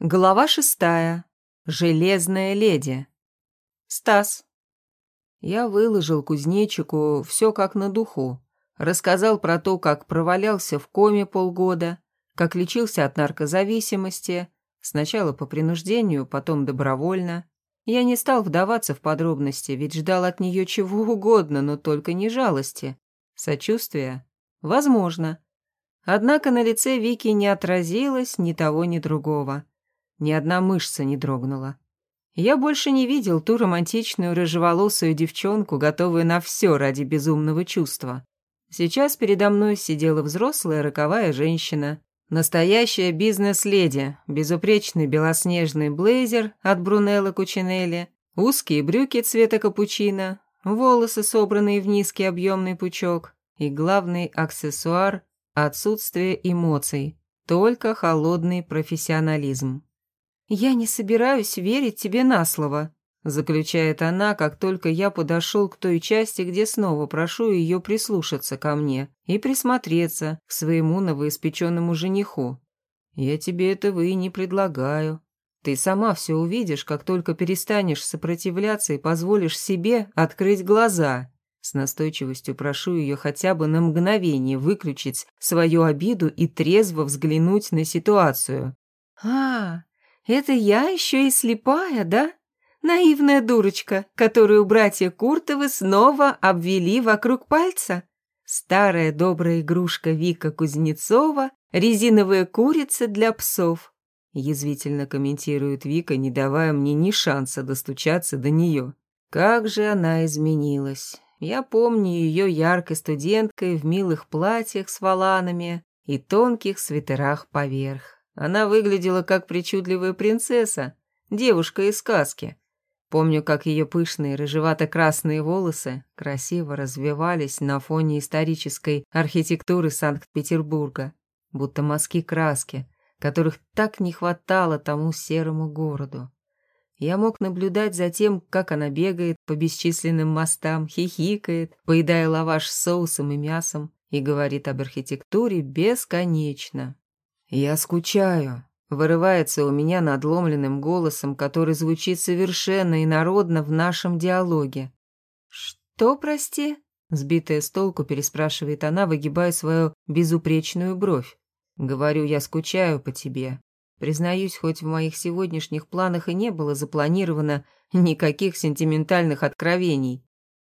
Глава шестая. Железная леди. Стас. Я выложил кузнечику все как на духу. Рассказал про то, как провалялся в коме полгода, как лечился от наркозависимости, сначала по принуждению, потом добровольно. Я не стал вдаваться в подробности, ведь ждал от нее чего угодно, но только не жалости. Сочувствия? Возможно. Однако на лице Вики не отразилось ни того, ни другого. Ни одна мышца не дрогнула. Я больше не видел ту романтичную рыжеволосую девчонку, готовую на все ради безумного чувства. Сейчас передо мной сидела взрослая роковая женщина. Настоящая бизнес-леди, безупречный белоснежный блейзер от Брунелла Кучинелли, узкие брюки цвета капучино, волосы, собранные в низкий объемный пучок, и главный аксессуар – отсутствие эмоций, только холодный профессионализм. «Я не собираюсь верить тебе на слово», — заключает она, как только я подошел к той части, где снова прошу ее прислушаться ко мне и присмотреться к своему новоиспеченному жениху. «Я тебе этого и не предлагаю. Ты сама все увидишь, как только перестанешь сопротивляться и позволишь себе открыть глаза». С настойчивостью прошу ее хотя бы на мгновение выключить свою обиду и трезво взглянуть на ситуацию. «А, это я еще и слепая, да? Наивная дурочка, которую братья Куртовы снова обвели вокруг пальца. Старая добрая игрушка Вика Кузнецова, резиновая курица для псов. Язвительно комментирует Вика, не давая мне ни шанса достучаться до нее. Как же она изменилась. Я помню ее яркой студенткой в милых платьях с воланами и тонких свитерах поверх. Она выглядела как причудливая принцесса, девушка из сказки. Помню, как ее пышные рыжевато-красные волосы красиво развивались на фоне исторической архитектуры Санкт-Петербурга, будто мазки краски, которых так не хватало тому серому городу. Я мог наблюдать за тем, как она бегает по бесчисленным мостам, хихикает, поедая лаваш с соусом и мясом, и говорит об архитектуре бесконечно. «Я скучаю», — вырывается у меня надломленным голосом, который звучит совершенно инородно в нашем диалоге. «Что, прости?» — сбитая с толку переспрашивает она, выгибая свою безупречную бровь. «Говорю, я скучаю по тебе. Признаюсь, хоть в моих сегодняшних планах и не было запланировано никаких сентиментальных откровений.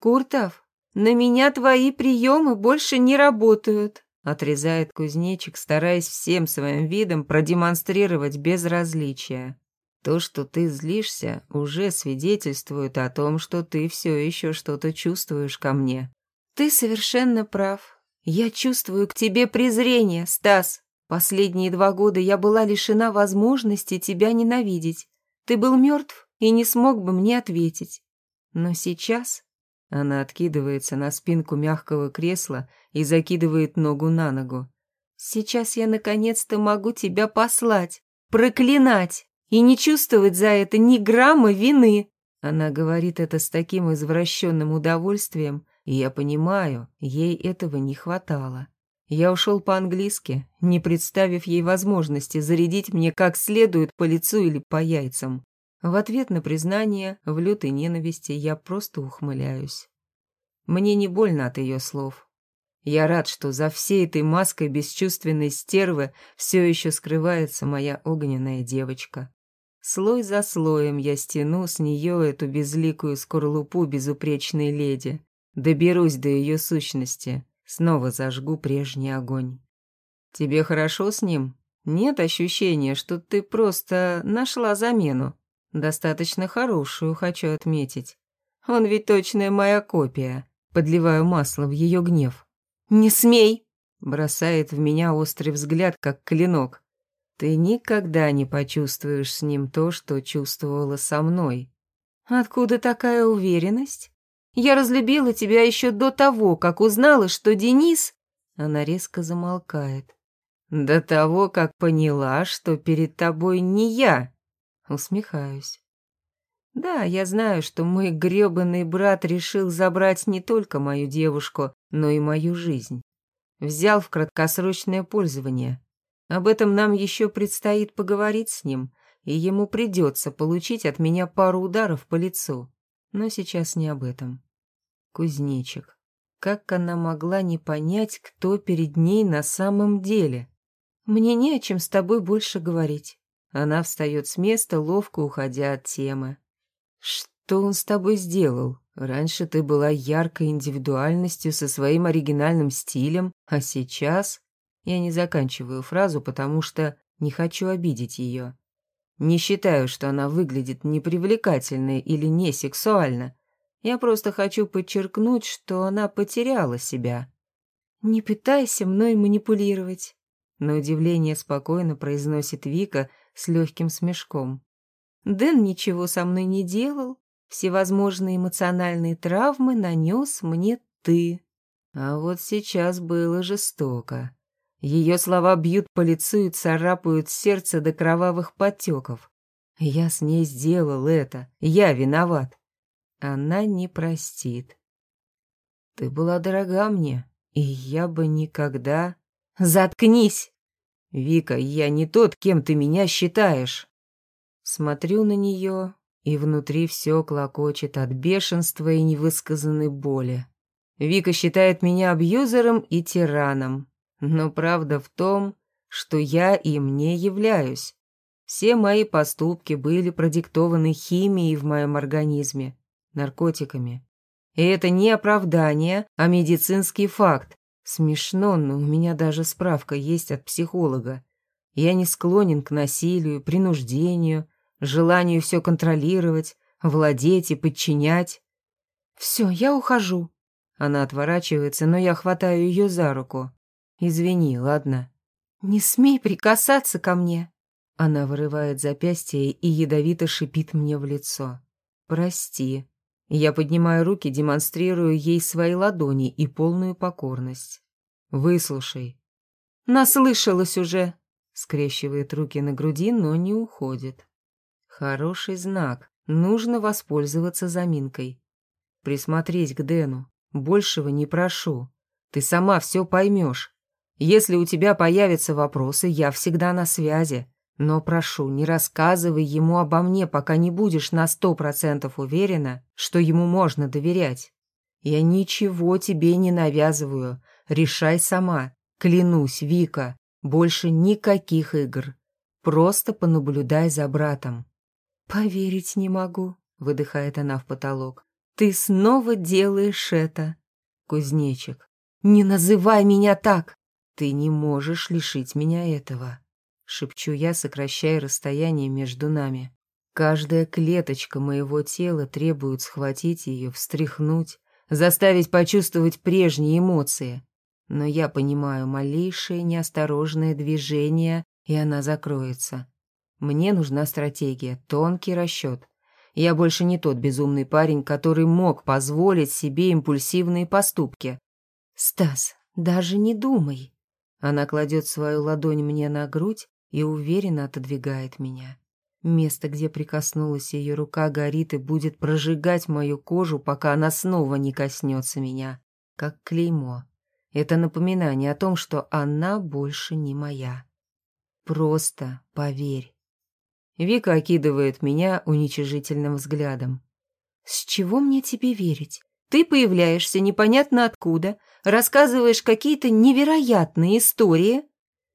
Куртов, на меня твои приемы больше не работают. Отрезает кузнечик, стараясь всем своим видом продемонстрировать безразличие. То, что ты злишься, уже свидетельствует о том, что ты все еще что-то чувствуешь ко мне. Ты совершенно прав. Я чувствую к тебе презрение, Стас. Последние два года я была лишена возможности тебя ненавидеть. Ты был мертв и не смог бы мне ответить. Но сейчас она откидывается на спинку мягкого кресла и закидывает ногу на ногу. «Сейчас я наконец-то могу тебя послать, проклинать и не чувствовать за это ни грамма вины!» Она говорит это с таким извращенным удовольствием, и я понимаю, ей этого не хватало. Я ушел по-английски, не представив ей возможности зарядить мне как следует по лицу или по яйцам. В ответ на признание в лютой ненависти я просто ухмыляюсь. Мне не больно от ее слов. Я рад, что за всей этой маской бесчувственной стервы все еще скрывается моя огненная девочка. Слой за слоем я стяну с нее эту безликую скорлупу безупречной леди. Доберусь до ее сущности, снова зажгу прежний огонь. Тебе хорошо с ним? Нет ощущения, что ты просто нашла замену? Достаточно хорошую, хочу отметить. Он ведь точная моя копия. Подливаю масло в ее гнев. «Не смей!» Бросает в меня острый взгляд, как клинок. Ты никогда не почувствуешь с ним то, что чувствовала со мной. Откуда такая уверенность? Я разлюбила тебя еще до того, как узнала, что Денис... Она резко замолкает. До того, как поняла, что перед тобой не я. Усмехаюсь. Да, я знаю, что мой грёбаный брат решил забрать не только мою девушку, но и мою жизнь. Взял в краткосрочное пользование. Об этом нам еще предстоит поговорить с ним, и ему придется получить от меня пару ударов по лицу. Но сейчас не об этом. Кузнечик. Как она могла не понять, кто перед ней на самом деле? Мне не о чем с тобой больше говорить. Она встает с места, ловко уходя от темы. Что он с тобой сделал? Раньше ты была яркой индивидуальностью со своим оригинальным стилем, а сейчас... Я не заканчиваю фразу, потому что не хочу обидеть ее. Не считаю, что она выглядит непривлекательной или не сексуально. Я просто хочу подчеркнуть, что она потеряла себя. «Не пытайся мной манипулировать», — на удивление спокойно произносит Вика с легким смешком. «Дэн ничего со мной не делал, всевозможные эмоциональные травмы нанес мне ты». А вот сейчас было жестоко. Ее слова бьют по лицу и царапают сердце до кровавых подтеков. Я с ней сделал это. Я виноват. Она не простит. Ты была дорога мне, и я бы никогда... Заткнись! Вика, я не тот, кем ты меня считаешь. Смотрю на нее, и внутри все клокочет от бешенства и невысказанной боли. Вика считает меня абьюзером и тираном. Но правда в том, что я им не являюсь. Все мои поступки были продиктованы химией в моем организме, наркотиками. И это не оправдание, а медицинский факт. Смешно, но у меня даже справка есть от психолога. Я не склонен к насилию, принуждению, желанию все контролировать, владеть и подчинять. «Все, я ухожу». Она отворачивается, но я хватаю ее за руку. Извини, ладно?» «Не смей прикасаться ко мне!» Она вырывает запястье и ядовито шипит мне в лицо. «Прости». Я поднимаю руки, демонстрирую ей свои ладони и полную покорность. «Выслушай». «Наслышалась уже!» Скрещивает руки на груди, но не уходит. Хороший знак. Нужно воспользоваться заминкой. Присмотреть к Дэну. Большего не прошу. Ты сама все поймешь. Если у тебя появятся вопросы, я всегда на связи. Но прошу, не рассказывай ему обо мне, пока не будешь на сто процентов уверена, что ему можно доверять. Я ничего тебе не навязываю. Решай сама. Клянусь, Вика, больше никаких игр. Просто понаблюдай за братом. Поверить не могу, выдыхает она в потолок. Ты снова делаешь это. Кузнечик, не называй меня так. «Ты не можешь лишить меня этого», — шепчу я, сокращая расстояние между нами. Каждая клеточка моего тела требует схватить ее, встряхнуть, заставить почувствовать прежние эмоции. Но я понимаю малейшее неосторожное движение, и она закроется. Мне нужна стратегия, тонкий расчет. Я больше не тот безумный парень, который мог позволить себе импульсивные поступки. «Стас, даже не думай», она кладет свою ладонь мне на грудь и уверенно отодвигает меня. Место, где прикоснулась ее рука, горит и будет прожигать мою кожу, пока она снова не коснется меня, как клеймо. Это напоминание о том, что она больше не моя. Просто поверь. Вика окидывает меня уничижительным взглядом. «С чего мне тебе верить? Ты появляешься непонятно откуда, рассказываешь какие-то невероятные истории.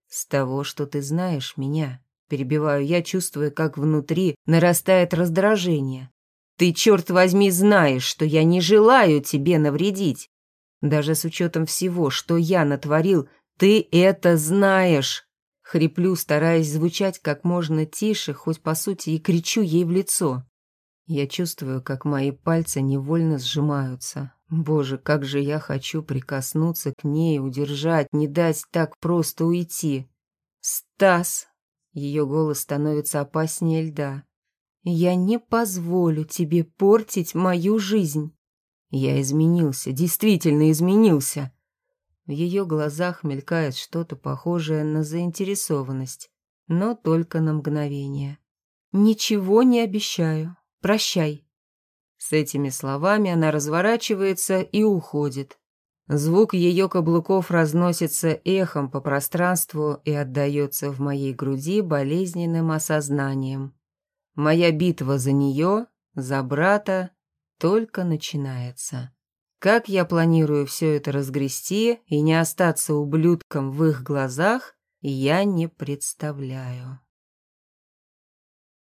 С того, что ты знаешь меня, перебиваю я, чувствуя, как внутри нарастает раздражение. Ты, черт возьми, знаешь, что я не желаю тебе навредить. Даже с учетом всего, что я натворил, ты это знаешь. Хриплю, стараясь звучать как можно тише, хоть по сути и кричу ей в лицо. Я чувствую, как мои пальцы невольно сжимаются. Боже, как же я хочу прикоснуться к ней, удержать, не дать так просто уйти. «Стас!» Ее голос становится опаснее льда. «Я не позволю тебе портить мою жизнь!» Я изменился, действительно изменился. В ее глазах мелькает что-то похожее на заинтересованность, но только на мгновение. «Ничего не обещаю. Прощай». С этими словами она разворачивается и уходит. Звук ее каблуков разносится эхом по пространству и отдается в моей груди болезненным осознанием. Моя битва за нее, за брата, только начинается. Как я планирую все это разгрести и не остаться ублюдком в их глазах, я не представляю.